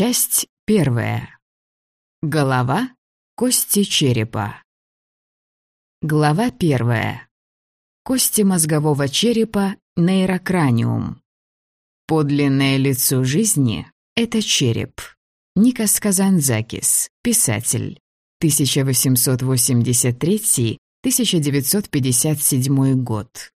Часть первая. Голова, кости черепа. Глава первая. Кости мозгового черепа, нейрокраниум. Подлинное лицо жизни – это череп. Никас Казанзакис, писатель. 1883-1957 год.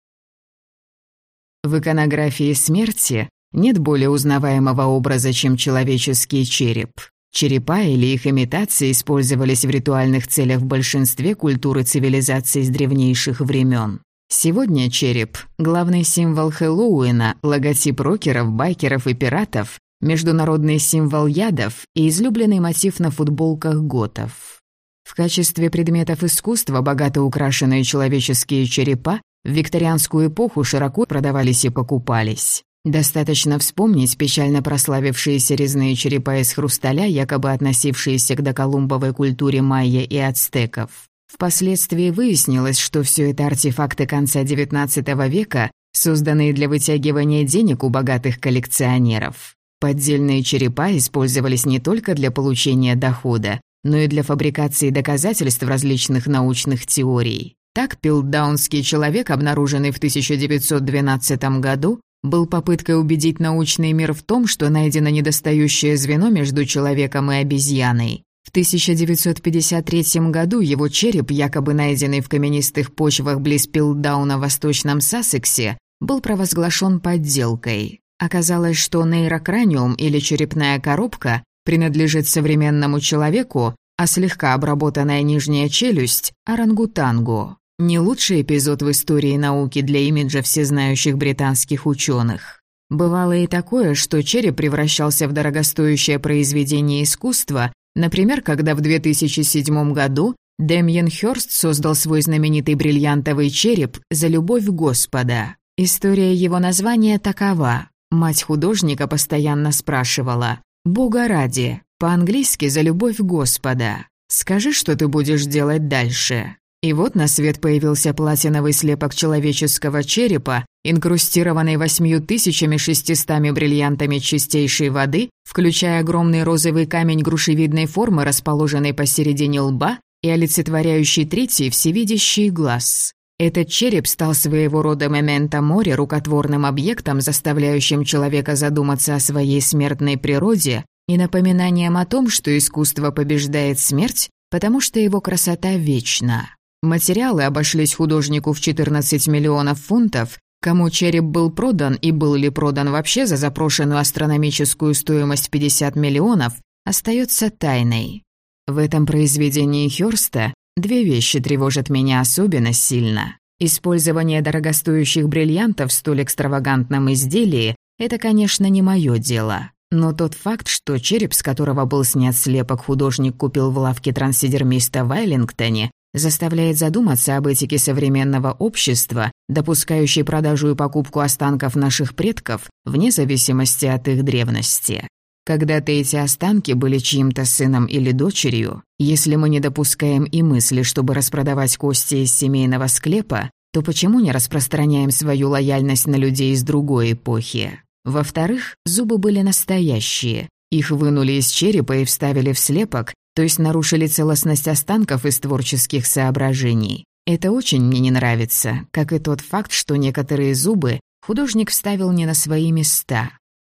В иконографии смерти нет более узнаваемого образа, чем человеческий череп. Черепа или их имитации использовались в ритуальных целях в большинстве культур и цивилизаций с древнейших времен. Сегодня череп – главный символ Хэллоуина, логотип рокеров, байкеров и пиратов, международный символ ядов и излюбленный мотив на футболках готов. В качестве предметов искусства богато украшенные человеческие черепа в викторианскую эпоху широко продавались и покупались. Достаточно вспомнить печально прославившиеся резные черепа из хрусталя, якобы относившиеся к доколумбовой культуре майя и ацтеков. Впоследствии выяснилось, что все это артефакты конца XIX века, созданные для вытягивания денег у богатых коллекционеров. Поддельные черепа использовались не только для получения дохода, но и для фабрикации доказательств различных научных теорий. Так пилдаунский человек, обнаруженный в 1912 году, был попыткой убедить научный мир в том, что найдено недостающее звено между человеком и обезьяной. В 1953 году его череп, якобы найденный в каменистых почвах близ Пилдауна в восточном Сассексе, был провозглашен подделкой. Оказалось, что нейрокраниум или черепная коробка принадлежит современному человеку, а слегка обработанная нижняя челюсть – орангутангу. Не лучший эпизод в истории науки для имиджа всезнающих британских ученых. Бывало и такое, что череп превращался в дорогостоящее произведение искусства, например, когда в 2007 году Дэмьен Хёрст создал свой знаменитый бриллиантовый череп «За любовь Господа». История его названия такова. Мать художника постоянно спрашивала «Бога ради, по-английски «За любовь Господа». Скажи, что ты будешь делать дальше. И вот на свет появился платиновый слепок человеческого черепа, инкрустированный восьмью тысячами шестистами бриллиантами чистейшей воды, включая огромный розовый камень грушевидной формы, расположенный посередине лба и олицетворяющий третий всевидящий глаз. Этот череп стал своего рода мементо море, рукотворным объектом, заставляющим человека задуматься о своей смертной природе и напоминанием о том, что искусство побеждает смерть, потому что его красота вечна. Материалы обошлись художнику в 14 миллионов фунтов, кому череп был продан и был ли продан вообще за запрошенную астрономическую стоимость 50 миллионов, остается тайной. В этом произведении Хёрста две вещи тревожат меня особенно сильно. Использование дорогостоящих бриллиантов в столь экстравагантном изделии – это, конечно, не мое дело. Но тот факт, что череп, с которого был снят слепок, художник купил в лавке трансидермиста в Айлингтоне, заставляет задуматься об этике современного общества, допускающей продажу и покупку останков наших предков вне зависимости от их древности. Когда-то эти останки были чьим-то сыном или дочерью, если мы не допускаем и мысли, чтобы распродавать кости из семейного склепа, то почему не распространяем свою лояльность на людей из другой эпохи? Во-вторых, зубы были настоящие. Их вынули из черепа и вставили в слепок, то есть нарушили целостность останков из творческих соображений. Это очень мне не нравится, как и тот факт, что некоторые зубы художник вставил не на свои места.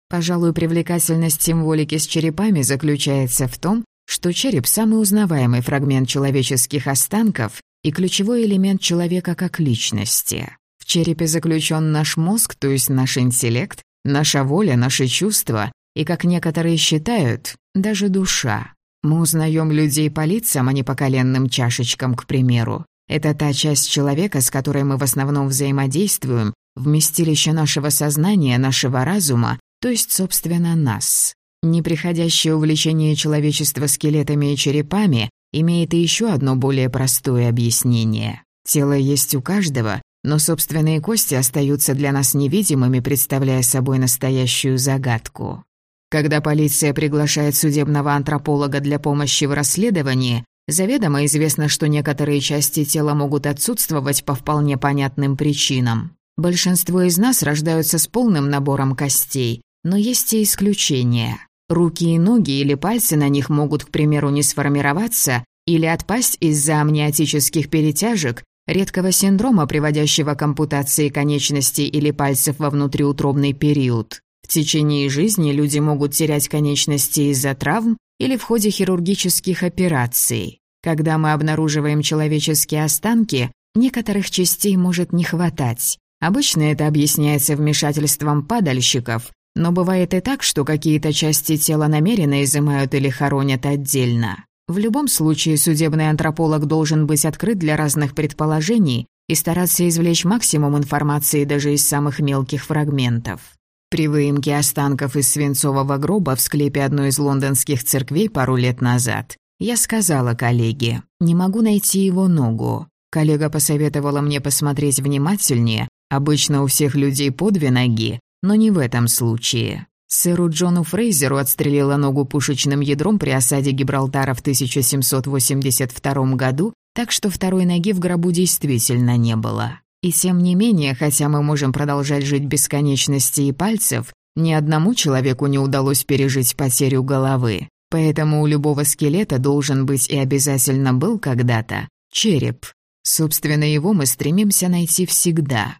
Пожалуй, привлекательность символики с черепами заключается в том, что череп – самый узнаваемый фрагмент человеческих останков и ключевой элемент человека как личности. В черепе заключен наш мозг, то есть наш интеллект, наша воля, наши чувства и, как некоторые считают, даже душа. Мы узнаем людей по лицам, а не по коленным чашечкам, к примеру. Это та часть человека, с которой мы в основном взаимодействуем, вместилище нашего сознания, нашего разума, то есть, собственно, нас. Неприходящее увлечение человечества скелетами и черепами имеет и еще одно более простое объяснение. Тело есть у каждого, но собственные кости остаются для нас невидимыми, представляя собой настоящую загадку. Когда полиция приглашает судебного антрополога для помощи в расследовании, заведомо известно, что некоторые части тела могут отсутствовать по вполне понятным причинам. Большинство из нас рождаются с полным набором костей, но есть и исключения. Руки и ноги или пальцы на них могут, к примеру, не сформироваться или отпасть из-за амниотических перетяжек, редкого синдрома, приводящего к ампутации конечностей или пальцев во внутриутробный период. В течение жизни люди могут терять конечности из-за травм или в ходе хирургических операций. Когда мы обнаруживаем человеческие останки, некоторых частей может не хватать. Обычно это объясняется вмешательством падальщиков, но бывает и так, что какие-то части тела намеренно изымают или хоронят отдельно. В любом случае, судебный антрополог должен быть открыт для разных предположений и стараться извлечь максимум информации даже из самых мелких фрагментов. При выемке останков из свинцового гроба в склепе одной из лондонских церквей пару лет назад я сказала коллеге, не могу найти его ногу. Коллега посоветовала мне посмотреть внимательнее, обычно у всех людей по две ноги, но не в этом случае. Сэру Джону Фрейзеру отстрелила ногу пушечным ядром при осаде Гибралтара в 1782 году, так что второй ноги в гробу действительно не было. И тем не менее, хотя мы можем продолжать жить бесконечности и пальцев, ни одному человеку не удалось пережить потерю головы. Поэтому у любого скелета должен быть и обязательно был когда-то череп. Собственно, его мы стремимся найти всегда.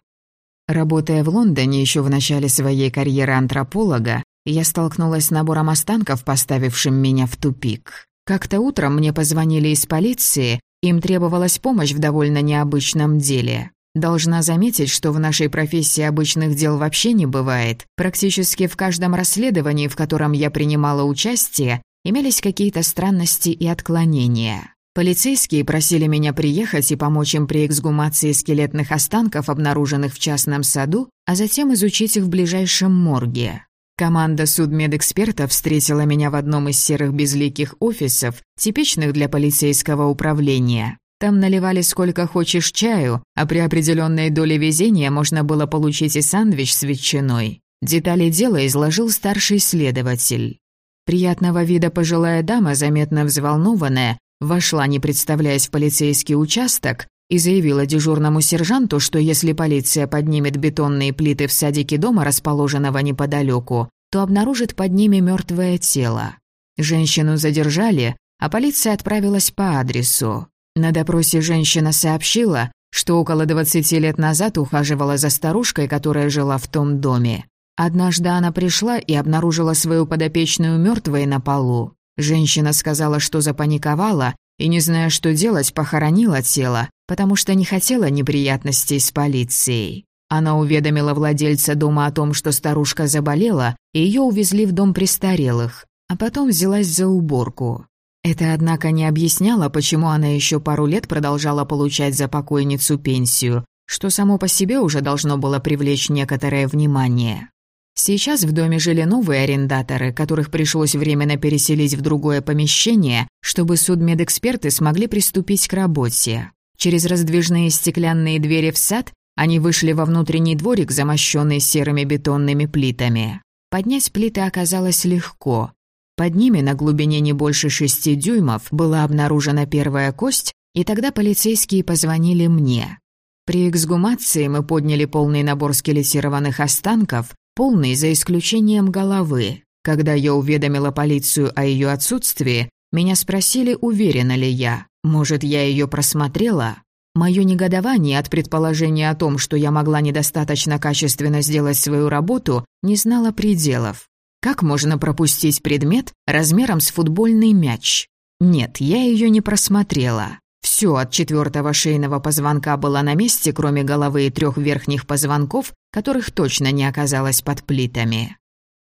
Работая в Лондоне еще в начале своей карьеры антрополога, я столкнулась с набором останков, поставившим меня в тупик. Как-то утром мне позвонили из полиции, им требовалась помощь в довольно необычном деле. Должна заметить, что в нашей профессии обычных дел вообще не бывает. Практически в каждом расследовании, в котором я принимала участие, имелись какие-то странности и отклонения. Полицейские просили меня приехать и помочь им при эксгумации скелетных останков, обнаруженных в частном саду, а затем изучить их в ближайшем морге. Команда судмедэкспертов встретила меня в одном из серых безликих офисов, типичных для полицейского управления. Там наливали сколько хочешь чаю, а при определенной доле везения можно было получить и сандвич с ветчиной. Детали дела изложил старший следователь. Приятного вида пожилая дама, заметно взволнованная, Вошла, не представляясь в полицейский участок, и заявила дежурному сержанту, что если полиция поднимет бетонные плиты в садике дома, расположенного неподалеку, то обнаружит под ними мертвое тело. Женщину задержали, а полиция отправилась по адресу. На допросе женщина сообщила, что около 20 лет назад ухаживала за старушкой, которая жила в том доме. Однажды она пришла и обнаружила свою подопечную мертвой на полу. Женщина сказала, что запаниковала и, не зная, что делать, похоронила тело, потому что не хотела неприятностей с полицией. Она уведомила владельца дома о том, что старушка заболела, и ее увезли в дом престарелых, а потом взялась за уборку. Это, однако, не объясняло, почему она еще пару лет продолжала получать за покойницу пенсию, что само по себе уже должно было привлечь некоторое внимание. Сейчас в доме жили новые арендаторы, которых пришлось временно переселить в другое помещение, чтобы судмедэксперты смогли приступить к работе. Через раздвижные стеклянные двери в сад они вышли во внутренний дворик, замощенный серыми бетонными плитами. Поднять плиты оказалось легко. Под ними на глубине не больше шести дюймов была обнаружена первая кость, и тогда полицейские позвонили мне. При эксгумации мы подняли полный набор скелетированных останков, полный за исключением головы. Когда я уведомила полицию о ее отсутствии, меня спросили, уверена ли я. Может, я ее просмотрела? Мое негодование от предположения о том, что я могла недостаточно качественно сделать свою работу, не знало пределов. Как можно пропустить предмет размером с футбольный мяч? Нет, я ее не просмотрела. Все от четвертого шейного позвонка было на месте, кроме головы и трех верхних позвонков, которых точно не оказалось под плитами.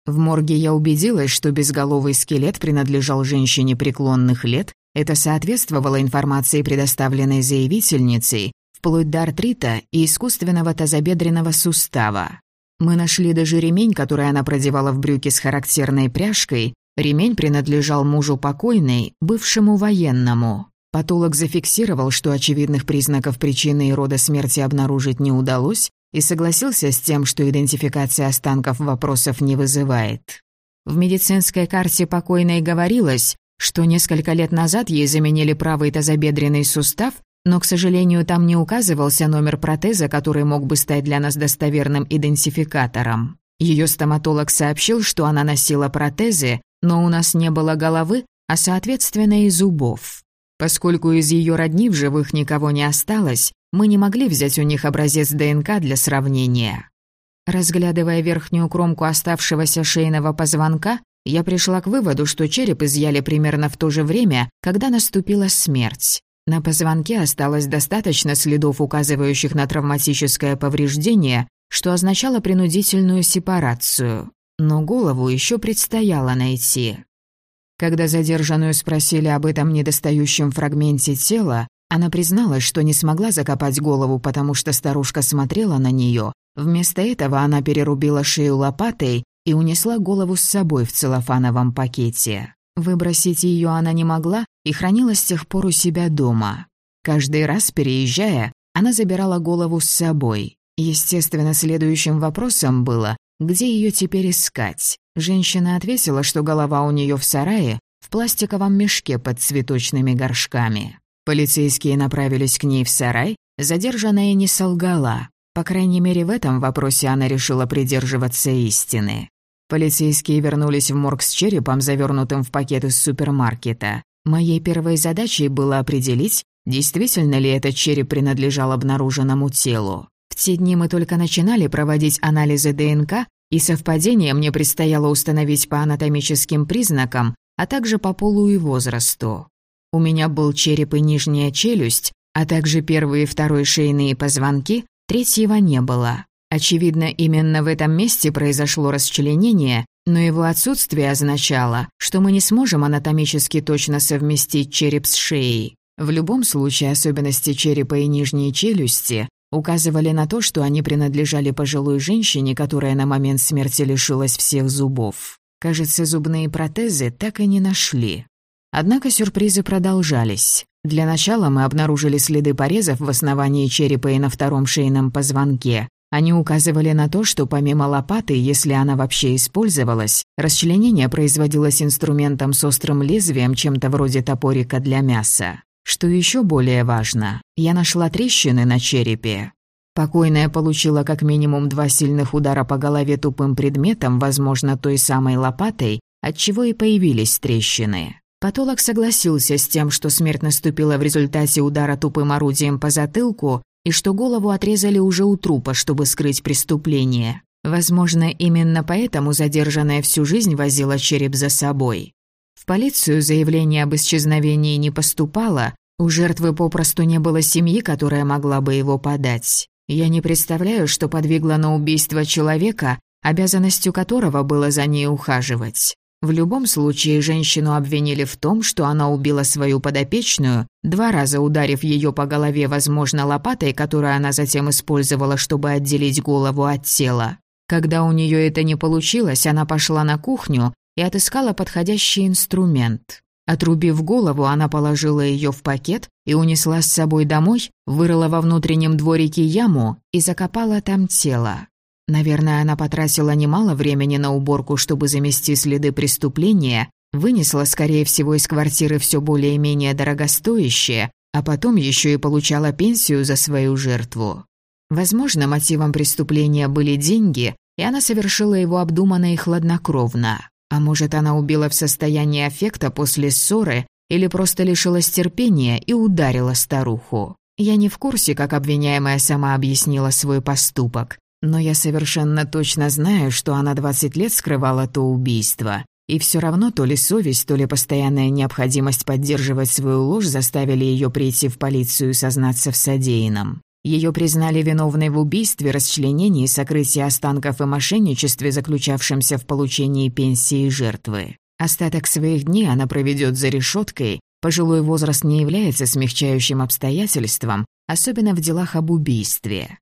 В морге я убедилась, что безголовый скелет принадлежал женщине преклонных лет, это соответствовало информации, предоставленной заявительницей, вплоть до артрита и искусственного тазобедренного сустава. Мы нашли даже ремень, который она продевала в брюки с характерной пряжкой. Ремень принадлежал мужу покойной, бывшему военному. Патолог зафиксировал, что очевидных признаков причины и рода смерти обнаружить не удалось, и согласился с тем, что идентификация останков вопросов не вызывает. В медицинской карте покойной говорилось, что несколько лет назад ей заменили правый тазобедренный сустав, но, к сожалению, там не указывался номер протеза, который мог бы стать для нас достоверным идентификатором. Ее стоматолог сообщил, что она носила протезы, но у нас не было головы, а соответственно и зубов. Поскольку из ее родни в живых никого не осталось, мы не могли взять у них образец ДНК для сравнения. Разглядывая верхнюю кромку оставшегося шейного позвонка, я пришла к выводу, что череп изъяли примерно в то же время, когда наступила смерть. На позвонке осталось достаточно следов, указывающих на травматическое повреждение, что означало принудительную сепарацию. Но голову еще предстояло найти. Когда задержанную спросили об этом недостающем фрагменте тела, она призналась, что не смогла закопать голову, потому что старушка смотрела на нее. Вместо этого она перерубила шею лопатой и унесла голову с собой в целлофановом пакете. Выбросить ее она не могла и хранила с тех пор у себя дома. Каждый раз, переезжая, она забирала голову с собой. Естественно, следующим вопросом было, где ее теперь искать. Женщина ответила, что голова у нее в сарае, в пластиковом мешке под цветочными горшками. Полицейские направились к ней в сарай, задержанная не солгала. По крайней мере, в этом вопросе она решила придерживаться истины. Полицейские вернулись в морг с черепом, завернутым в пакет из супермаркета. Моей первой задачей было определить, действительно ли этот череп принадлежал обнаруженному телу. В те дни мы только начинали проводить анализы ДНК, и совпадение мне предстояло установить по анатомическим признакам, а также по полу и возрасту. У меня был череп и нижняя челюсть, а также первые и второй шейные позвонки, третьего не было. Очевидно, именно в этом месте произошло расчленение, но его отсутствие означало, что мы не сможем анатомически точно совместить череп с шеей. В любом случае, особенности черепа и нижней челюсти указывали на то, что они принадлежали пожилой женщине, которая на момент смерти лишилась всех зубов. Кажется, зубные протезы так и не нашли. Однако сюрпризы продолжались. Для начала мы обнаружили следы порезов в основании черепа и на втором шейном позвонке. Они указывали на то, что помимо лопаты, если она вообще использовалась, расчленение производилось инструментом с острым лезвием, чем-то вроде топорика для мяса. Что еще более важно, я нашла трещины на черепе. Покойная получила как минимум два сильных удара по голове тупым предметом, возможно, той самой лопатой, отчего и появились трещины. Патолог согласился с тем, что смерть наступила в результате удара тупым орудием по затылку и что голову отрезали уже у трупа, чтобы скрыть преступление. Возможно, именно поэтому задержанная всю жизнь возила череп за собой полицию заявление об исчезновении не поступало, у жертвы попросту не было семьи, которая могла бы его подать. Я не представляю, что подвигло на убийство человека, обязанностью которого было за ней ухаживать. В любом случае, женщину обвинили в том, что она убила свою подопечную, два раза ударив ее по голове, возможно, лопатой, которую она затем использовала, чтобы отделить голову от тела. Когда у нее это не получилось, она пошла на кухню и отыскала подходящий инструмент. Отрубив голову, она положила ее в пакет и унесла с собой домой, вырыла во внутреннем дворике яму и закопала там тело. Наверное, она потратила немало времени на уборку, чтобы замести следы преступления, вынесла, скорее всего, из квартиры все более-менее дорогостоящее, а потом еще и получала пенсию за свою жертву. Возможно, мотивом преступления были деньги, и она совершила его обдуманно и хладнокровно. А может, она убила в состоянии аффекта после ссоры или просто лишилась терпения и ударила старуху. Я не в курсе, как обвиняемая сама объяснила свой поступок, но я совершенно точно знаю, что она 20 лет скрывала то убийство. И все равно то ли совесть, то ли постоянная необходимость поддерживать свою ложь заставили ее прийти в полицию и сознаться в содеянном. Ее признали виновной в убийстве, расчленении, сокрытии останков и мошенничестве, заключавшемся в получении пенсии жертвы. Остаток своих дней она проведет за решеткой. Пожилой возраст не является смягчающим обстоятельством, особенно в делах об убийстве.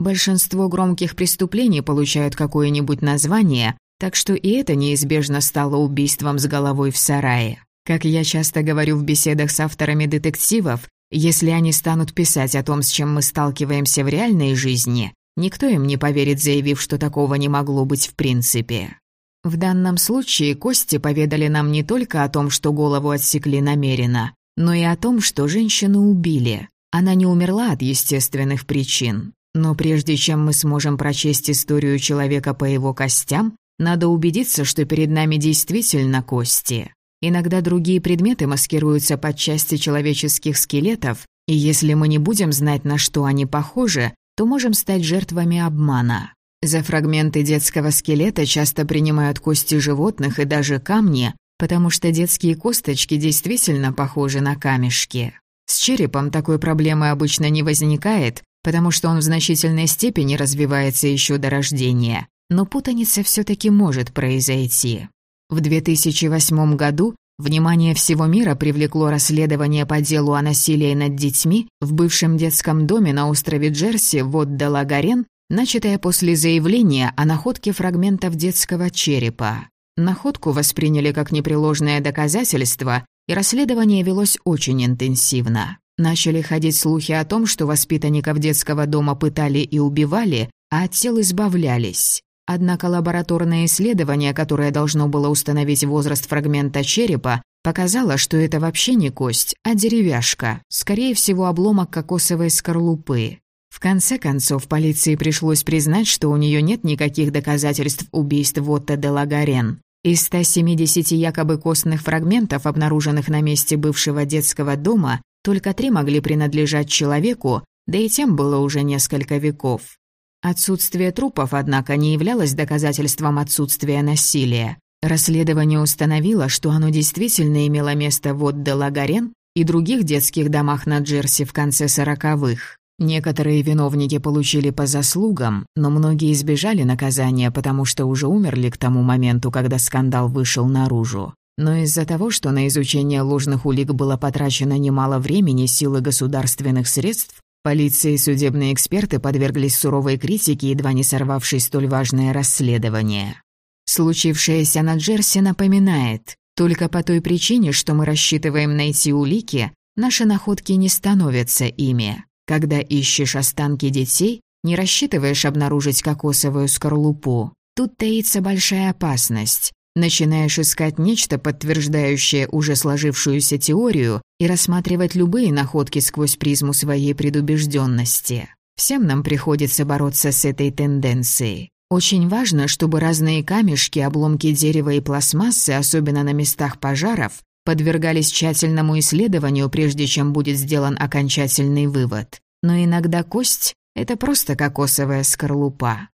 Большинство громких преступлений получают какое-нибудь название, так что и это неизбежно стало убийством с головой в сарае. Как я часто говорю в беседах с авторами детективов, если они станут писать о том, с чем мы сталкиваемся в реальной жизни, никто им не поверит, заявив, что такого не могло быть в принципе. В данном случае кости поведали нам не только о том, что голову отсекли намеренно, но и о том, что женщину убили. Она не умерла от естественных причин. Но прежде чем мы сможем прочесть историю человека по его костям, Надо убедиться, что перед нами действительно кости. Иногда другие предметы маскируются под части человеческих скелетов, и если мы не будем знать, на что они похожи, то можем стать жертвами обмана. За фрагменты детского скелета часто принимают кости животных и даже камни, потому что детские косточки действительно похожи на камешки. С черепом такой проблемы обычно не возникает, потому что он в значительной степени развивается еще до рождения, но путаница все таки может произойти. В 2008 году внимание всего мира привлекло расследование по делу о насилии над детьми в бывшем детском доме на острове Джерси в де лагарен начатое после заявления о находке фрагментов детского черепа. Находку восприняли как непреложное доказательство, и расследование велось очень интенсивно. Начали ходить слухи о том, что воспитанников детского дома пытали и убивали, а от тел избавлялись. Однако лабораторное исследование, которое должно было установить возраст фрагмента черепа, показало, что это вообще не кость, а деревяшка, скорее всего, обломок кокосовой скорлупы. В конце концов, полиции пришлось признать, что у нее нет никаких доказательств убийств Вотта де Лагарен. Из 170 якобы костных фрагментов, обнаруженных на месте бывшего детского дома, только три могли принадлежать человеку, да и тем было уже несколько веков. Отсутствие трупов, однако, не являлось доказательством отсутствия насилия. Расследование установило, что оно действительно имело место в От-де-Лагарен и других детских домах на Джерси в конце сороковых. Некоторые виновники получили по заслугам, но многие избежали наказания, потому что уже умерли к тому моменту, когда скандал вышел наружу. Но из-за того, что на изучение ложных улик было потрачено немало времени, силы государственных средств, полиция и судебные эксперты подверглись суровой критике, едва не сорвавшей столь важное расследование. Случившееся на Джерси напоминает, только по той причине, что мы рассчитываем найти улики, наши находки не становятся ими. Когда ищешь останки детей, не рассчитываешь обнаружить кокосовую скорлупу. Тут таится большая опасность. Начинаешь искать нечто, подтверждающее уже сложившуюся теорию, и рассматривать любые находки сквозь призму своей предубежденности. Всем нам приходится бороться с этой тенденцией. Очень важно, чтобы разные камешки, обломки дерева и пластмассы, особенно на местах пожаров, подвергались тщательному исследованию, прежде чем будет сделан окончательный вывод. Но иногда кость — это просто кокосовая скорлупа.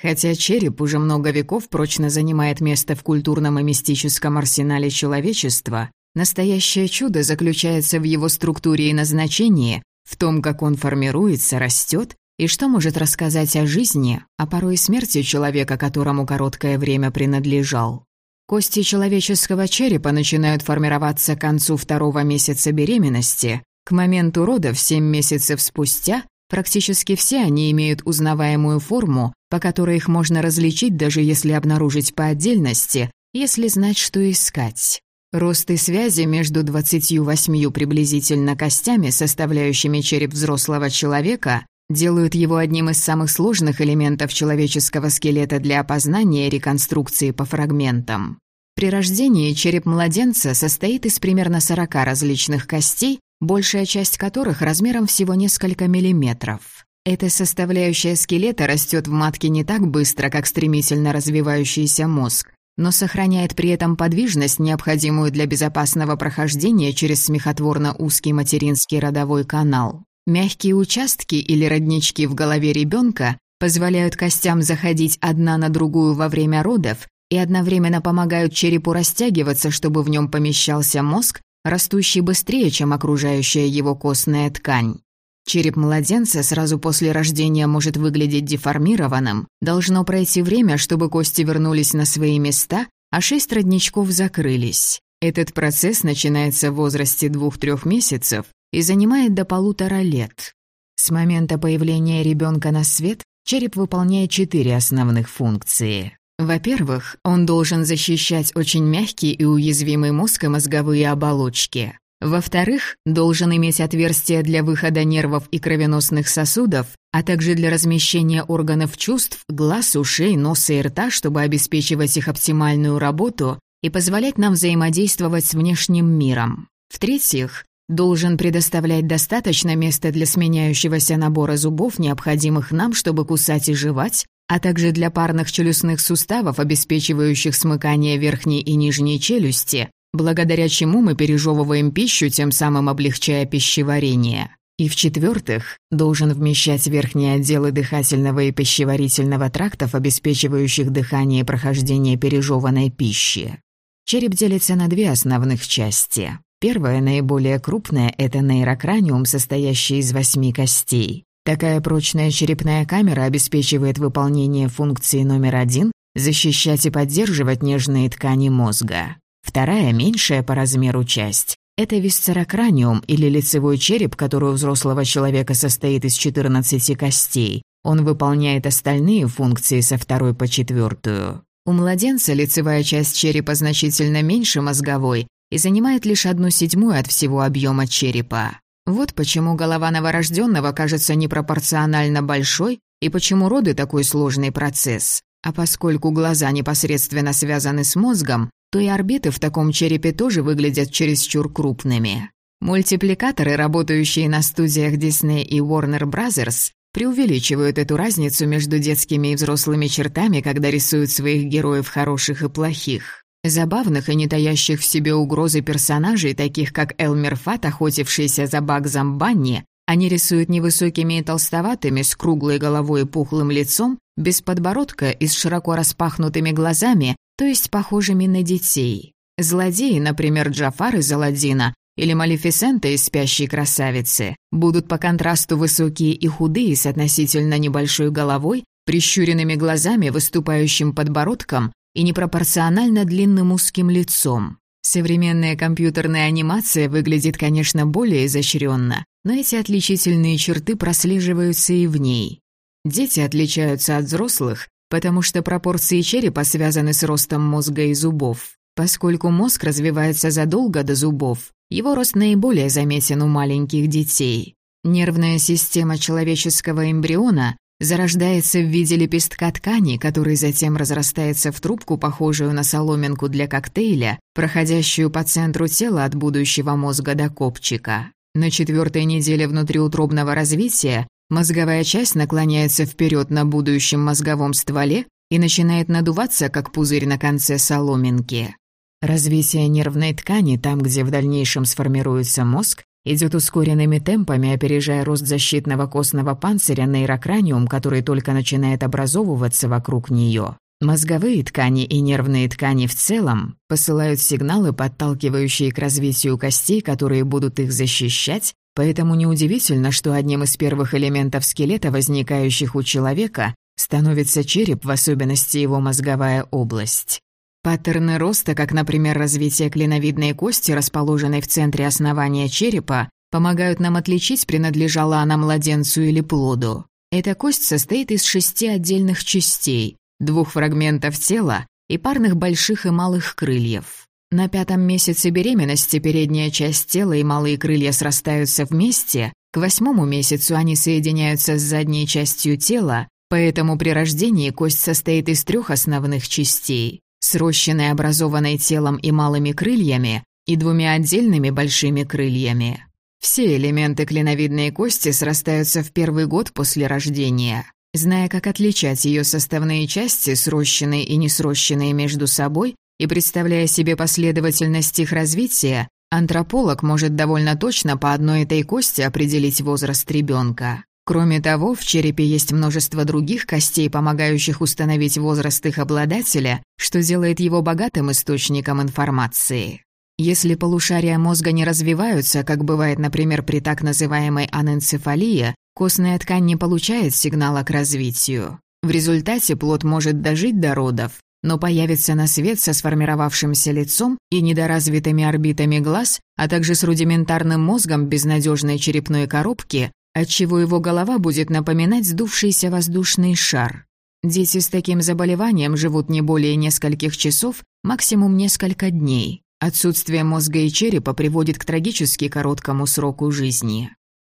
Хотя череп уже много веков прочно занимает место в культурном и мистическом арсенале человечества, настоящее чудо заключается в его структуре и назначении, в том, как он формируется, растет и что может рассказать о жизни, а порой и смерти человека, которому короткое время принадлежал. Кости человеческого черепа начинают формироваться к концу второго месяца беременности. К моменту родов, семь месяцев спустя, практически все они имеют узнаваемую форму, по которой их можно различить, даже если обнаружить по отдельности, если знать, что искать. Рост и связи между 28 приблизительно костями, составляющими череп взрослого человека, делают его одним из самых сложных элементов человеческого скелета для опознания и реконструкции по фрагментам. При рождении череп младенца состоит из примерно 40 различных костей, большая часть которых размером всего несколько миллиметров. Эта составляющая скелета растет в матке не так быстро, как стремительно развивающийся мозг, но сохраняет при этом подвижность, необходимую для безопасного прохождения через смехотворно узкий материнский родовой канал. Мягкие участки или роднички в голове ребенка позволяют костям заходить одна на другую во время родов и одновременно помогают черепу растягиваться, чтобы в нем помещался мозг, растущий быстрее, чем окружающая его костная ткань. Череп младенца сразу после рождения может выглядеть деформированным, должно пройти время, чтобы кости вернулись на свои места, а шесть родничков закрылись. Этот процесс начинается в возрасте двух-трех месяцев и занимает до полутора лет. С момента появления ребенка на свет череп выполняет четыре основных функции. Во-первых, он должен защищать очень мягкий и уязвимый мозг и мозговые оболочки. Во-вторых, должен иметь отверстия для выхода нервов и кровеносных сосудов, а также для размещения органов чувств, глаз, ушей, носа и рта, чтобы обеспечивать их оптимальную работу и позволять нам взаимодействовать с внешним миром. В-третьих, должен предоставлять достаточно места для сменяющегося набора зубов, необходимых нам, чтобы кусать и жевать, а также для парных челюстных суставов, обеспечивающих смыкание верхней и нижней челюсти, благодаря чему мы пережевываем пищу, тем самым облегчая пищеварение. И в-четвертых, должен вмещать верхние отделы дыхательного и пищеварительного трактов, обеспечивающих дыхание и прохождение пережеванной пищи. Череп делится на две основных части. Первая, наиболее крупная, это нейрокраниум, состоящий из восьми костей. Такая прочная черепная камера обеспечивает выполнение функции номер один – защищать и поддерживать нежные ткани мозга. Вторая, меньшая по размеру часть – это висцерокраниум или лицевой череп, который у взрослого человека состоит из 14 костей. Он выполняет остальные функции со второй по четвертую. У младенца лицевая часть черепа значительно меньше мозговой и занимает лишь одну седьмую от всего объема черепа. Вот почему голова новорожденного кажется непропорционально большой и почему роды такой сложный процесс. А поскольку глаза непосредственно связаны с мозгом, то и орбиты в таком черепе тоже выглядят чересчур крупными. Мультипликаторы, работающие на студиях Disney и Warner Bros., преувеличивают эту разницу между детскими и взрослыми чертами, когда рисуют своих героев хороших и плохих. Забавных и не таящих в себе угрозы персонажей, таких как Элмер Фат, охотившийся за Багзом Банни, они рисуют невысокими и толстоватыми, с круглой головой и пухлым лицом, без подбородка и с широко распахнутыми глазами, то есть похожими на детей. Злодеи, например, Джафар из Аладдина или Малефисента из «Спящей красавицы», будут по контрасту высокие и худые с относительно небольшой головой, прищуренными глазами, выступающим подбородком и непропорционально длинным узким лицом. Современная компьютерная анимация выглядит, конечно, более изощренно, но эти отличительные черты прослеживаются и в ней. Дети отличаются от взрослых, потому что пропорции черепа связаны с ростом мозга и зубов. Поскольку мозг развивается задолго до зубов, его рост наиболее заметен у маленьких детей. Нервная система человеческого эмбриона зарождается в виде лепестка ткани, который затем разрастается в трубку, похожую на соломинку для коктейля, проходящую по центру тела от будущего мозга до копчика. На четвертой неделе внутриутробного развития Мозговая часть наклоняется вперед на будущем мозговом стволе и начинает надуваться, как пузырь на конце соломинки. Развитие нервной ткани там, где в дальнейшем сформируется мозг, идет ускоренными темпами, опережая рост защитного костного панциря нейрокраниум, который только начинает образовываться вокруг нее. Мозговые ткани и нервные ткани в целом посылают сигналы, подталкивающие к развитию костей, которые будут их защищать, Поэтому неудивительно, что одним из первых элементов скелета, возникающих у человека, становится череп, в особенности его мозговая область. Паттерны роста, как, например, развитие клиновидной кости, расположенной в центре основания черепа, помогают нам отличить, принадлежала она младенцу или плоду. Эта кость состоит из шести отдельных частей, двух фрагментов тела и парных больших и малых крыльев. На пятом месяце беременности передняя часть тела и малые крылья срастаются вместе, к восьмому месяцу они соединяются с задней частью тела, поэтому при рождении кость состоит из трех основных частей – срощенной, образованной телом и малыми крыльями, и двумя отдельными большими крыльями. Все элементы клиновидной кости срастаются в первый год после рождения. Зная, как отличать ее составные части, срощенные и несрощенные между собой, и представляя себе последовательность их развития, антрополог может довольно точно по одной этой кости определить возраст ребенка. Кроме того, в черепе есть множество других костей, помогающих установить возраст их обладателя, что делает его богатым источником информации. Если полушария мозга не развиваются, как бывает, например, при так называемой аненцефалии, костная ткань не получает сигнала к развитию. В результате плод может дожить до родов, но появится на свет со сформировавшимся лицом и недоразвитыми орбитами глаз, а также с рудиментарным мозгом безнадежной черепной коробки, отчего его голова будет напоминать сдувшийся воздушный шар. Дети с таким заболеванием живут не более нескольких часов, максимум несколько дней. Отсутствие мозга и черепа приводит к трагически короткому сроку жизни.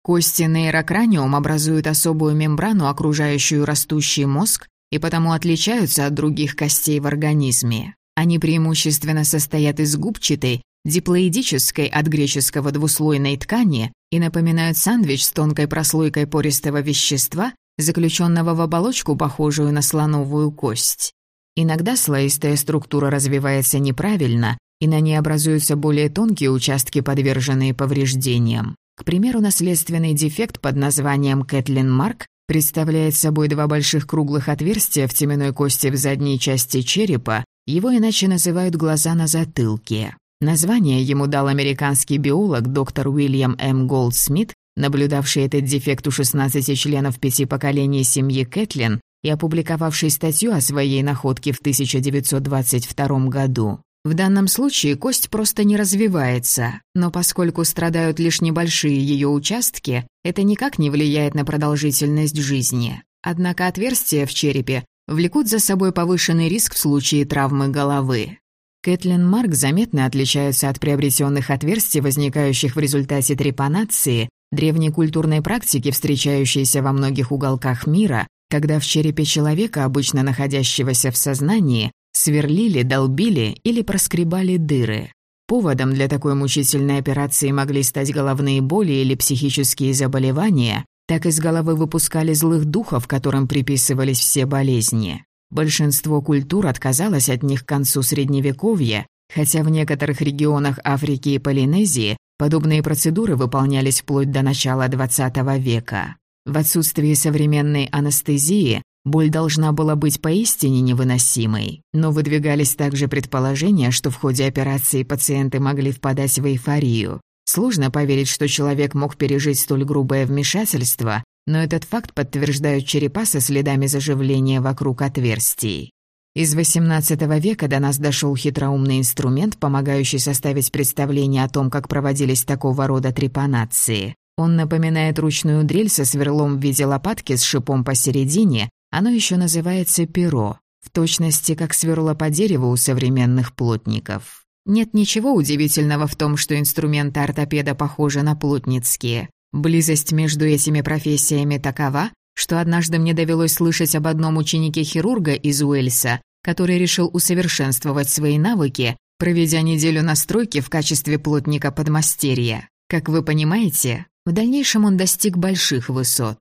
Кости нейрокраниум образуют особую мембрану, окружающую растущий мозг, и потому отличаются от других костей в организме. Они преимущественно состоят из губчатой, диплоидической от греческого двуслойной ткани и напоминают сандвич с тонкой прослойкой пористого вещества, заключенного в оболочку, похожую на слоновую кость. Иногда слоистая структура развивается неправильно, и на ней образуются более тонкие участки, подверженные повреждениям. К примеру, наследственный дефект под названием Кэтлин Марк представляет собой два больших круглых отверстия в теменной кости в задней части черепа, его иначе называют глаза на затылке. Название ему дал американский биолог доктор Уильям М. Голдсмит, наблюдавший этот дефект у 16 членов пяти поколений семьи Кэтлин и опубликовавший статью о своей находке в 1922 году. В данном случае кость просто не развивается, но поскольку страдают лишь небольшие ее участки, это никак не влияет на продолжительность жизни. Однако отверстия в черепе влекут за собой повышенный риск в случае травмы головы. Кэтлин Марк заметно отличается от приобретенных отверстий, возникающих в результате трепанации, древней культурной практики, встречающейся во многих уголках мира, когда в черепе человека, обычно находящегося в сознании, сверлили, долбили или проскребали дыры. Поводом для такой мучительной операции могли стать головные боли или психические заболевания, так из головы выпускали злых духов, которым приписывались все болезни. Большинство культур отказалось от них к концу Средневековья, хотя в некоторых регионах Африки и Полинезии подобные процедуры выполнялись вплоть до начала XX века. В отсутствии современной анестезии боль должна была быть поистине невыносимой, но выдвигались также предположения, что в ходе операции пациенты могли впадать в эйфорию. Сложно поверить, что человек мог пережить столь грубое вмешательство, но этот факт подтверждают черепа со следами заживления вокруг отверстий. Из XVIII века до нас дошел хитроумный инструмент, помогающий составить представление о том, как проводились такого рода трепанации. Он напоминает ручную дрель со сверлом в виде лопатки с шипом посередине, оно еще называется перо, в точности как сверло по дереву у современных плотников. Нет ничего удивительного в том, что инструменты ортопеда похожи на плотницкие. Близость между этими профессиями такова, что однажды мне довелось слышать об одном ученике хирурга из Уэльса, который решил усовершенствовать свои навыки, проведя неделю на стройке в качестве плотника-подмастерья. Как вы понимаете, в дальнейшем он достиг больших высот.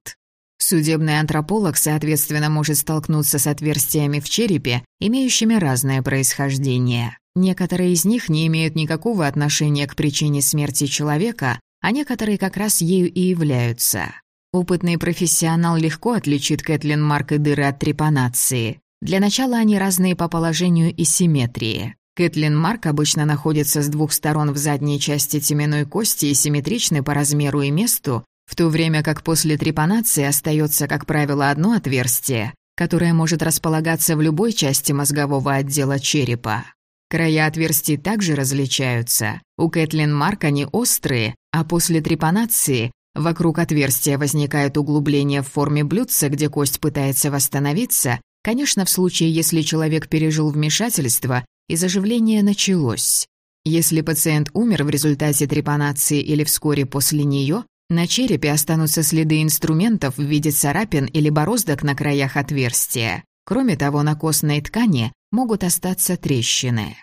Судебный антрополог, соответственно, может столкнуться с отверстиями в черепе, имеющими разное происхождение. Некоторые из них не имеют никакого отношения к причине смерти человека, а некоторые как раз ею и являются. Опытный профессионал легко отличит Кэтлин Марк и дыры от трепанации. Для начала они разные по положению и симметрии. Кэтлин Марк обычно находится с двух сторон в задней части теменной кости и симметричны по размеру и месту, в то время как после трепанации остается, как правило, одно отверстие, которое может располагаться в любой части мозгового отдела черепа. Края отверстий также различаются. У Кэтлин Марк они острые, а после трепанации вокруг отверстия возникает углубление в форме блюдца, где кость пытается восстановиться, конечно, в случае, если человек пережил вмешательство и заживление началось. Если пациент умер в результате трепанации или вскоре после нее, на черепе останутся следы инструментов в виде царапин или бороздок на краях отверстия. Кроме того, на костной ткани могут остаться трещины.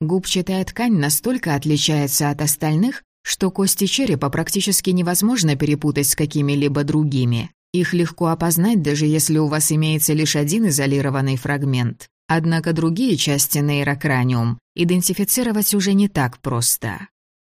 Губчатая ткань настолько отличается от остальных, что кости черепа практически невозможно перепутать с какими-либо другими. Их легко опознать, даже если у вас имеется лишь один изолированный фрагмент. Однако другие части нейрокраниум идентифицировать уже не так просто.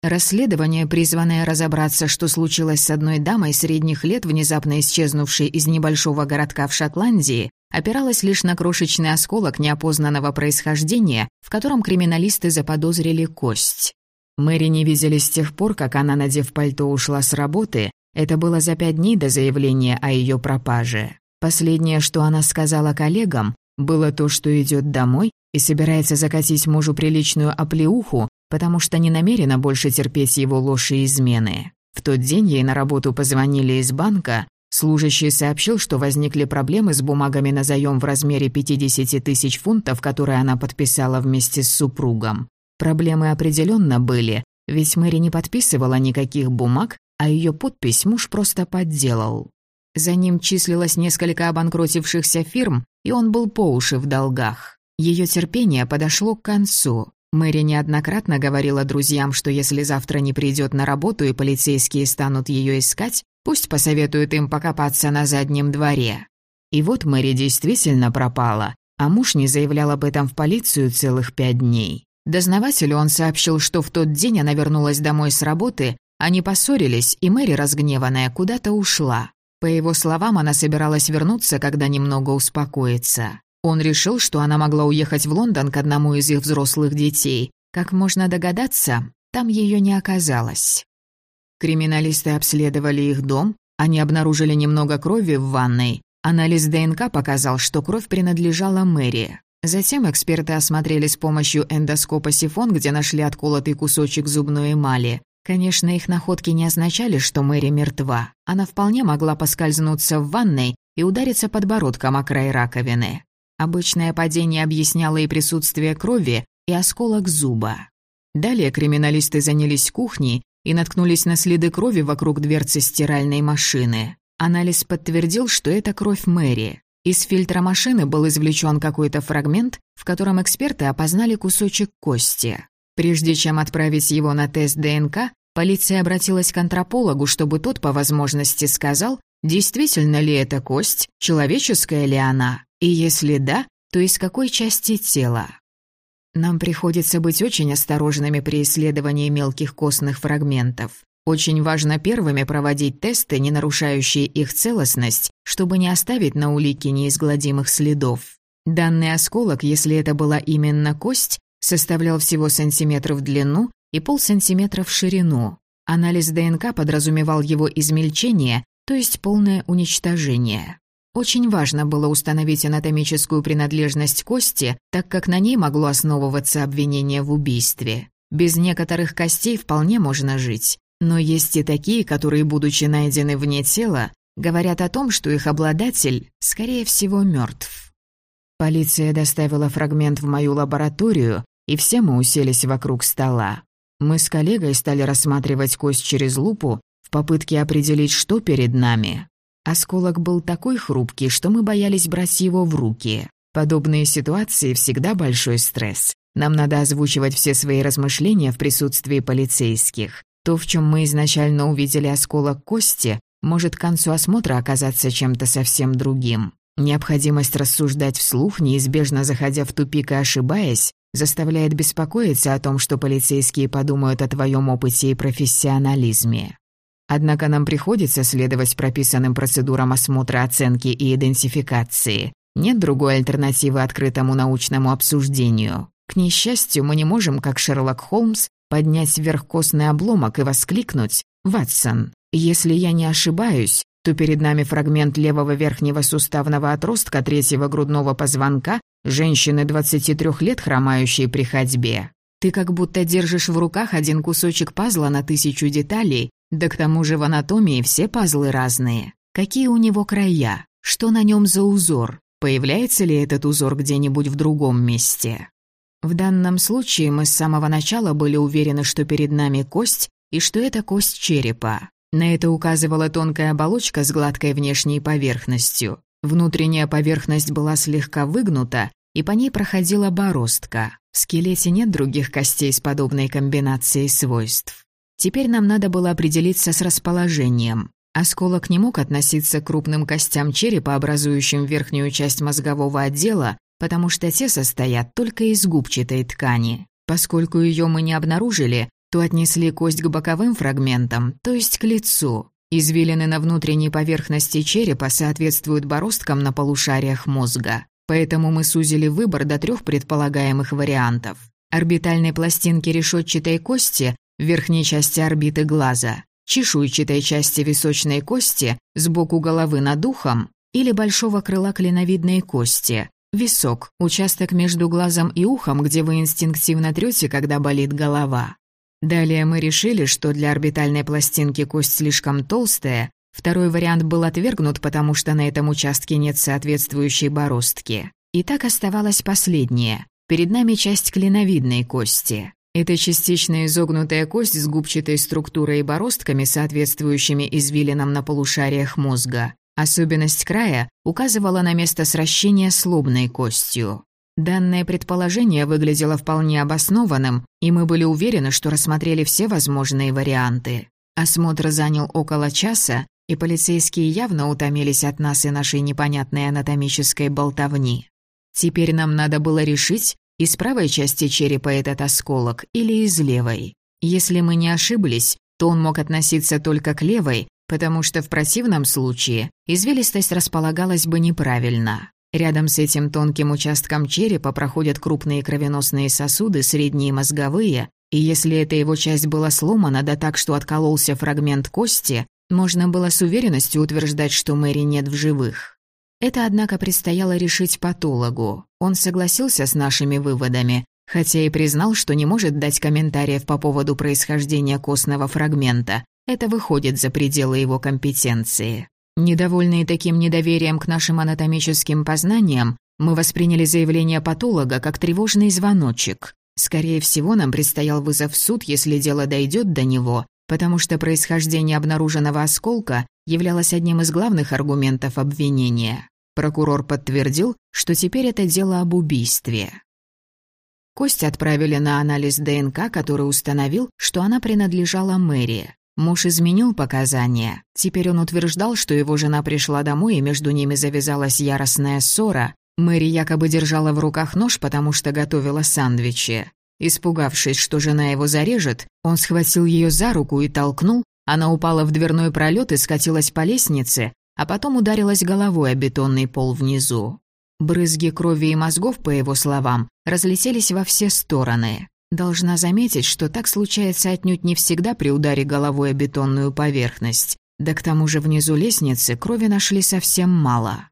Расследование, призванное разобраться, что случилось с одной дамой средних лет, внезапно исчезнувшей из небольшого городка в Шотландии, опиралось лишь на крошечный осколок неопознанного происхождения, в котором криминалисты заподозрили кость. Мэри не видели с тех пор, как она, надев пальто, ушла с работы. Это было за пять дней до заявления о ее пропаже. Последнее, что она сказала коллегам, было то, что идет домой и собирается закатить мужу приличную оплеуху, потому что не намерена больше терпеть его ложь и измены. В тот день ей на работу позвонили из банка. Служащий сообщил, что возникли проблемы с бумагами на заем в размере 50 тысяч фунтов, которые она подписала вместе с супругом. Проблемы определенно были, ведь Мэри не подписывала никаких бумаг, а ее подпись муж просто подделал. За ним числилось несколько обанкротившихся фирм, и он был по уши в долгах. Ее терпение подошло к концу. Мэри неоднократно говорила друзьям, что если завтра не придет на работу и полицейские станут ее искать, Пусть посоветует им покопаться на заднем дворе. И вот Мэри действительно пропала, а муж не заявлял об этом в полицию целых пять дней. Дознавателю он сообщил, что в тот день она вернулась домой с работы, они поссорились, и Мэри, разгневанная, куда-то ушла. По его словам, она собиралась вернуться, когда немного успокоится. Он решил, что она могла уехать в Лондон к одному из их взрослых детей. Как можно догадаться, там ее не оказалось. Криминалисты обследовали их дом, они обнаружили немного крови в ванной. Анализ ДНК показал, что кровь принадлежала Мэри. Затем эксперты осмотрели с помощью эндоскопа сифон, где нашли отколотый кусочек зубной эмали. Конечно, их находки не означали, что Мэри мертва. Она вполне могла поскользнуться в ванной и удариться подбородком о край раковины. Обычное падение объясняло и присутствие крови, и осколок зуба. Далее криминалисты занялись кухней и наткнулись на следы крови вокруг дверцы стиральной машины. Анализ подтвердил, что это кровь Мэри. Из фильтра машины был извлечен какой-то фрагмент, в котором эксперты опознали кусочек кости. Прежде чем отправить его на тест ДНК, полиция обратилась к антропологу, чтобы тот по возможности сказал, действительно ли это кость, человеческая ли она, и если да, то из какой части тела. Нам приходится быть очень осторожными при исследовании мелких костных фрагментов. Очень важно первыми проводить тесты, не нарушающие их целостность, чтобы не оставить на улике неизгладимых следов. Данный осколок, если это была именно кость, составлял всего сантиметр в длину и полсантиметра в ширину. Анализ ДНК подразумевал его измельчение, то есть полное уничтожение. Очень важно было установить анатомическую принадлежность кости, так как на ней могло основываться обвинение в убийстве. Без некоторых костей вполне можно жить, но есть и такие, которые, будучи найдены вне тела, говорят о том, что их обладатель, скорее всего, мертв. Полиция доставила фрагмент в мою лабораторию, и все мы уселись вокруг стола. Мы с коллегой стали рассматривать кость через лупу в попытке определить, что перед нами. Осколок был такой хрупкий, что мы боялись брать его в руки. Подобные ситуации всегда большой стресс. Нам надо озвучивать все свои размышления в присутствии полицейских. То, в чем мы изначально увидели осколок кости, может к концу осмотра оказаться чем-то совсем другим. Необходимость рассуждать вслух, неизбежно заходя в тупик и ошибаясь, заставляет беспокоиться о том, что полицейские подумают о твоем опыте и профессионализме. Однако нам приходится следовать прописанным процедурам осмотра, оценки и идентификации. Нет другой альтернативы открытому научному обсуждению. К несчастью, мы не можем, как Шерлок Холмс, поднять вверх костный обломок и воскликнуть «Ватсон, если я не ошибаюсь, то перед нами фрагмент левого верхнего суставного отростка третьего грудного позвонка женщины 23 лет, хромающей при ходьбе. Ты как будто держишь в руках один кусочек пазла на тысячу деталей, да к тому же в анатомии все пазлы разные. Какие у него края? Что на нем за узор? Появляется ли этот узор где-нибудь в другом месте? В данном случае мы с самого начала были уверены, что перед нами кость и что это кость черепа. На это указывала тонкая оболочка с гладкой внешней поверхностью. Внутренняя поверхность была слегка выгнута, и по ней проходила бороздка. В скелете нет других костей с подобной комбинацией свойств. Теперь нам надо было определиться с расположением. Осколок не мог относиться к крупным костям черепа, образующим верхнюю часть мозгового отдела, потому что те состоят только из губчатой ткани. Поскольку ее мы не обнаружили, то отнесли кость к боковым фрагментам, то есть к лицу. Извилины на внутренней поверхности черепа соответствуют бороздкам на полушариях мозга. Поэтому мы сузили выбор до трех предполагаемых вариантов. Орбитальной пластинки решетчатой кости верхней части орбиты глаза, чешуйчатой части височной кости сбоку головы над ухом или большого крыла клиновидной кости, Висок – участок между глазом и ухом, где вы инстинктивно трете, когда болит голова. Далее мы решили, что для орбитальной пластинки кость слишком толстая. Второй вариант был отвергнут, потому что на этом участке нет соответствующей бороздки. И так оставалось последнее. Перед нами часть клиновидной кости. Это частично изогнутая кость с губчатой структурой и бороздками, соответствующими извилинам на полушариях мозга. Особенность края указывала на место сращения с лобной костью. Данное предположение выглядело вполне обоснованным, и мы были уверены, что рассмотрели все возможные варианты. Осмотр занял около часа, и полицейские явно утомились от нас и нашей непонятной анатомической болтовни. Теперь нам надо было решить, из правой части черепа этот осколок или из левой. Если мы не ошиблись, то он мог относиться только к левой, потому что в противном случае извилистость располагалась бы неправильно. Рядом с этим тонким участком черепа проходят крупные кровеносные сосуды, средние мозговые, и если эта его часть была сломана да так, что откололся фрагмент кости, можно было с уверенностью утверждать, что Мэри нет в живых. Это, однако, предстояло решить патологу. Он согласился с нашими выводами, хотя и признал, что не может дать комментариев по поводу происхождения костного фрагмента. Это выходит за пределы его компетенции. Недовольные таким недоверием к нашим анатомическим познаниям, мы восприняли заявление патолога как тревожный звоночек. Скорее всего, нам предстоял вызов в суд, если дело дойдет до него, потому что происхождение обнаруженного осколка являлось одним из главных аргументов обвинения. Прокурор подтвердил, что теперь это дело об убийстве. Кость отправили на анализ ДНК, который установил, что она принадлежала Мэри. Муж изменил показания. Теперь он утверждал, что его жена пришла домой, и между ними завязалась яростная ссора. Мэри якобы держала в руках нож, потому что готовила сандвичи. Испугавшись, что жена его зарежет, он схватил ее за руку и толкнул. Она упала в дверной пролет и скатилась по лестнице, а потом ударилась головой о бетонный пол внизу. Брызги крови и мозгов, по его словам, разлетелись во все стороны. Должна заметить, что так случается отнюдь не всегда при ударе головой о бетонную поверхность. Да к тому же внизу лестницы крови нашли совсем мало.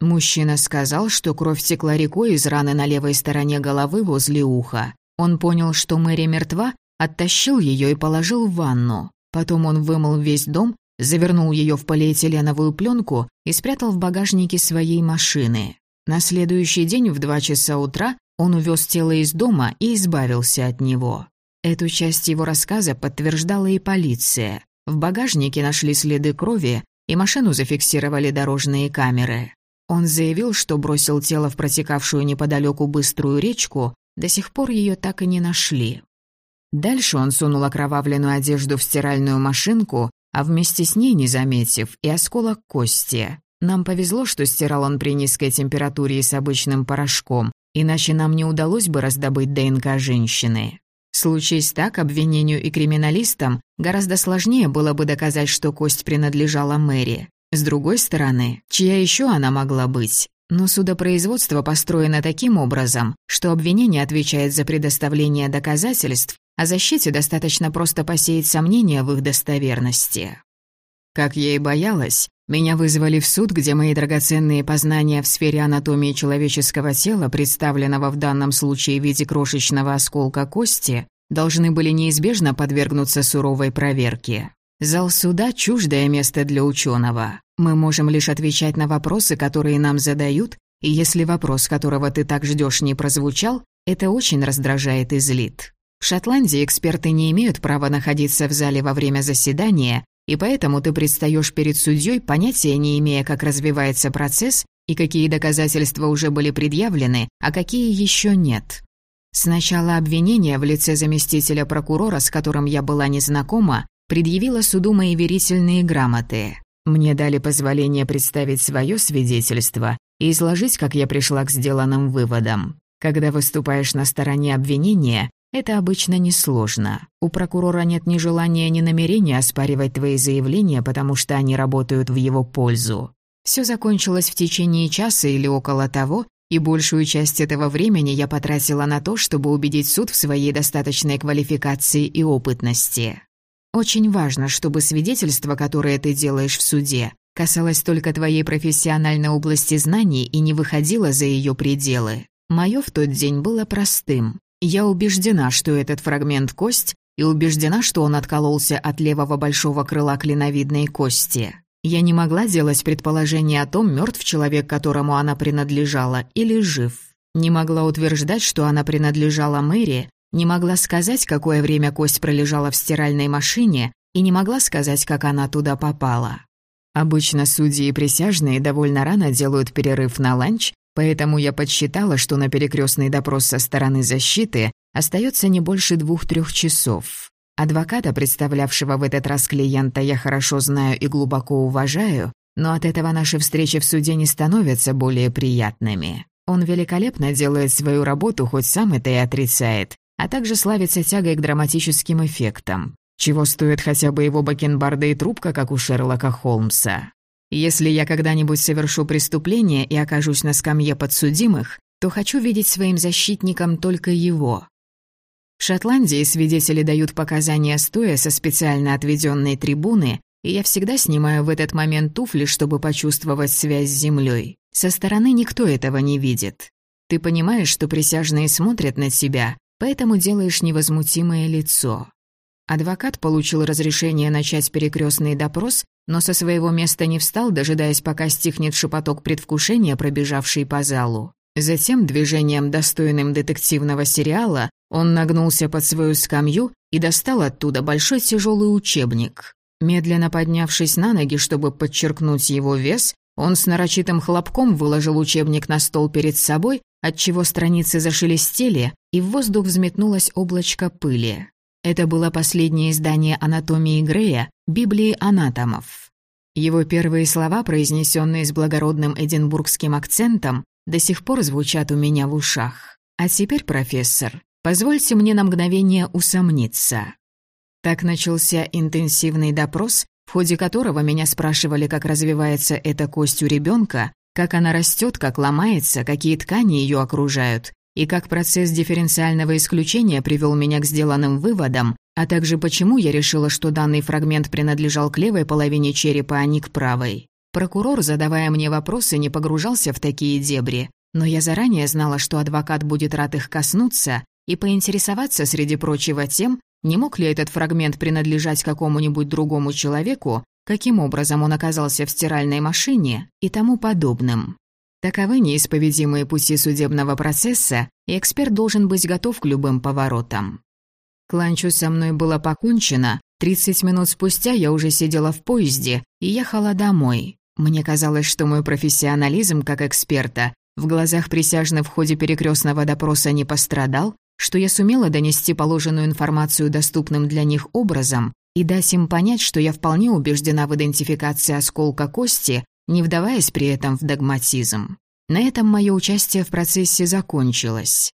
Мужчина сказал, что кровь текла рекой из раны на левой стороне головы возле уха. Он понял, что Мэри мертва, оттащил ее и положил в ванну. Потом он вымыл весь дом, завернул ее в полиэтиленовую пленку и спрятал в багажнике своей машины. На следующий день в два часа утра он увез тело из дома и избавился от него. Эту часть его рассказа подтверждала и полиция. В багажнике нашли следы крови, и машину зафиксировали дорожные камеры. Он заявил, что бросил тело в протекавшую неподалеку быструю речку, до сих пор ее так и не нашли. Дальше он сунул окровавленную одежду в стиральную машинку, а вместе с ней, не заметив, и осколок кости. Нам повезло, что стирал он при низкой температуре и с обычным порошком, Иначе нам не удалось бы раздобыть ДНК женщины. Случись так, обвинению и криминалистам гораздо сложнее было бы доказать, что кость принадлежала Мэри. С другой стороны, чья еще она могла быть? Но судопроизводство построено таким образом, что обвинение отвечает за предоставление доказательств, а защите достаточно просто посеять сомнения в их достоверности. Как я и боялась, меня вызвали в суд, где мои драгоценные познания в сфере анатомии человеческого тела, представленного в данном случае в виде крошечного осколка кости, должны были неизбежно подвергнуться суровой проверке. Зал суда – чуждое место для ученого. Мы можем лишь отвечать на вопросы, которые нам задают, и если вопрос, которого ты так ждешь, не прозвучал, это очень раздражает и злит. В Шотландии эксперты не имеют права находиться в зале во время заседания, и поэтому ты предстаешь перед судьей, понятия не имея, как развивается процесс и какие доказательства уже были предъявлены, а какие еще нет. Сначала обвинение в лице заместителя прокурора, с которым я была незнакома, предъявило суду мои верительные грамоты. Мне дали позволение представить свое свидетельство и изложить, как я пришла к сделанным выводам. Когда выступаешь на стороне обвинения, это обычно несложно. У прокурора нет ни желания, ни намерения оспаривать твои заявления, потому что они работают в его пользу. Все закончилось в течение часа или около того, и большую часть этого времени я потратила на то, чтобы убедить суд в своей достаточной квалификации и опытности. Очень важно, чтобы свидетельство, которое ты делаешь в суде, касалось только твоей профессиональной области знаний и не выходило за ее пределы. Мое в тот день было простым. Я убеждена, что этот фрагмент кость, и убеждена, что он откололся от левого большого крыла клиновидной кости. Я не могла делать предположение о том, мертв человек, которому она принадлежала, или жив. Не могла утверждать, что она принадлежала Мэри, не могла сказать, какое время кость пролежала в стиральной машине, и не могла сказать, как она туда попала. Обычно судьи и присяжные довольно рано делают перерыв на ланч, Поэтому я подсчитала, что на перекрестный допрос со стороны защиты остается не больше двух-трех часов. Адвоката, представлявшего в этот раз клиента, я хорошо знаю и глубоко уважаю, но от этого наши встречи в суде не становятся более приятными. Он великолепно делает свою работу, хоть сам это и отрицает, а также славится тягой к драматическим эффектам. Чего стоит хотя бы его бакенбарды и трубка, как у Шерлока Холмса. Если я когда-нибудь совершу преступление и окажусь на скамье подсудимых, то хочу видеть своим защитником только его. В Шотландии свидетели дают показания стоя со специально отведенной трибуны, и я всегда снимаю в этот момент туфли, чтобы почувствовать связь с землей. Со стороны никто этого не видит. Ты понимаешь, что присяжные смотрят на тебя, поэтому делаешь невозмутимое лицо. Адвокат получил разрешение начать перекрестный допрос, но со своего места не встал, дожидаясь, пока стихнет шепоток предвкушения, пробежавший по залу. Затем, движением, достойным детективного сериала, он нагнулся под свою скамью и достал оттуда большой тяжелый учебник. Медленно поднявшись на ноги, чтобы подчеркнуть его вес, он с нарочитым хлопком выложил учебник на стол перед собой, отчего страницы зашелестели, и в воздух взметнулось облачко пыли. Это было последнее издание «Анатомии Грея», Библии анатомов. Его первые слова, произнесенные с благородным эдинбургским акцентом, до сих пор звучат у меня в ушах. А теперь, профессор, позвольте мне на мгновение усомниться. Так начался интенсивный допрос, в ходе которого меня спрашивали, как развивается эта кость у ребенка, как она растет, как ломается, какие ткани ее окружают, и как процесс дифференциального исключения привел меня к сделанным выводам, а также почему я решила, что данный фрагмент принадлежал к левой половине черепа, а не к правой. Прокурор, задавая мне вопросы, не погружался в такие дебри, но я заранее знала, что адвокат будет рад их коснуться и поинтересоваться, среди прочего, тем, не мог ли этот фрагмент принадлежать какому-нибудь другому человеку, каким образом он оказался в стиральной машине и тому подобным. Таковы неисповедимые пути судебного процесса, и эксперт должен быть готов к любым поворотам. К ланчу со мной было покончено, 30 минут спустя я уже сидела в поезде и ехала домой. Мне казалось, что мой профессионализм как эксперта в глазах присяжных в ходе перекрестного допроса не пострадал, что я сумела донести положенную информацию доступным для них образом и дать им понять, что я вполне убеждена в идентификации осколка кости, не вдаваясь при этом в догматизм. На этом мое участие в процессе закончилось.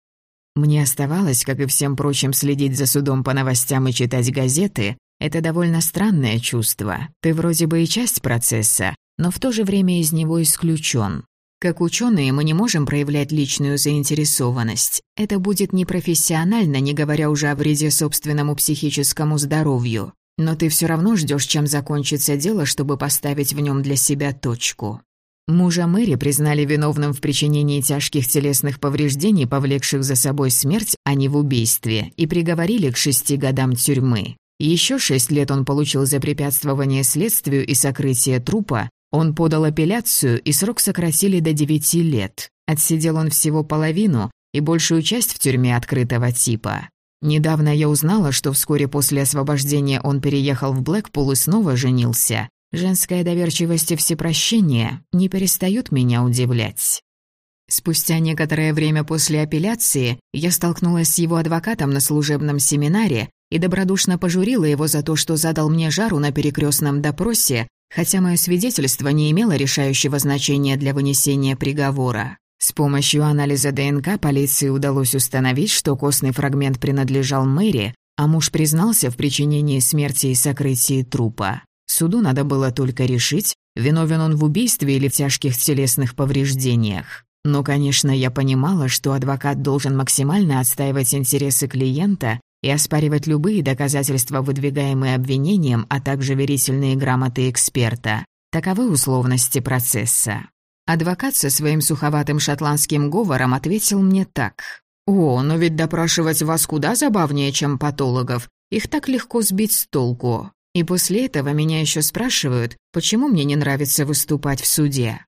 Мне оставалось, как и всем прочим, следить за судом по новостям и читать газеты. Это довольно странное чувство. Ты вроде бы и часть процесса, но в то же время из него исключен. Как ученые мы не можем проявлять личную заинтересованность. Это будет непрофессионально, не говоря уже о вреде собственному психическому здоровью но ты все равно ждешь, чем закончится дело, чтобы поставить в нем для себя точку. Мужа Мэри признали виновным в причинении тяжких телесных повреждений, повлекших за собой смерть, а не в убийстве, и приговорили к шести годам тюрьмы. Еще шесть лет он получил за препятствование следствию и сокрытие трупа, он подал апелляцию, и срок сократили до девяти лет. Отсидел он всего половину и большую часть в тюрьме открытого типа. Недавно я узнала, что вскоре после освобождения он переехал в Блэкпул и снова женился. Женская доверчивость и всепрощение не перестают меня удивлять. Спустя некоторое время после апелляции я столкнулась с его адвокатом на служебном семинаре и добродушно пожурила его за то, что задал мне жару на перекрестном допросе, хотя мое свидетельство не имело решающего значения для вынесения приговора. С помощью анализа ДНК полиции удалось установить, что костный фрагмент принадлежал Мэри, а муж признался в причинении смерти и сокрытии трупа. Суду надо было только решить, виновен он в убийстве или в тяжких телесных повреждениях. Но, конечно, я понимала, что адвокат должен максимально отстаивать интересы клиента и оспаривать любые доказательства, выдвигаемые обвинением, а также верительные грамоты эксперта. Таковы условности процесса. Адвокат со своим суховатым шотландским говором ответил мне так. «О, но ведь допрашивать вас куда забавнее, чем патологов. Их так легко сбить с толку. И после этого меня еще спрашивают, почему мне не нравится выступать в суде.